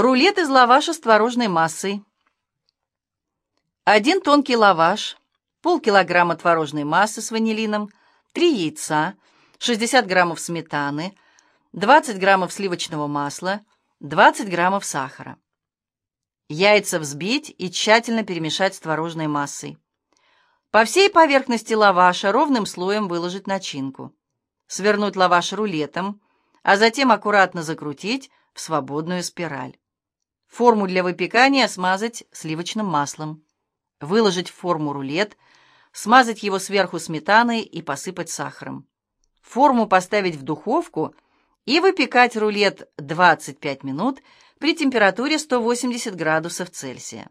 Рулет из лаваша с творожной массой. Один тонкий лаваш, полкилограмма творожной массы с ванилином, три яйца, 60 граммов сметаны, 20 граммов сливочного масла, 20 граммов сахара. Яйца взбить и тщательно перемешать с творожной массой. По всей поверхности лаваша ровным слоем выложить начинку. Свернуть лаваш рулетом, а затем аккуратно закрутить в свободную спираль. Форму для выпекания смазать сливочным маслом. Выложить в форму рулет, смазать его сверху сметаной и посыпать сахаром. Форму поставить в духовку и выпекать рулет 25 минут при температуре 180 градусов Цельсия.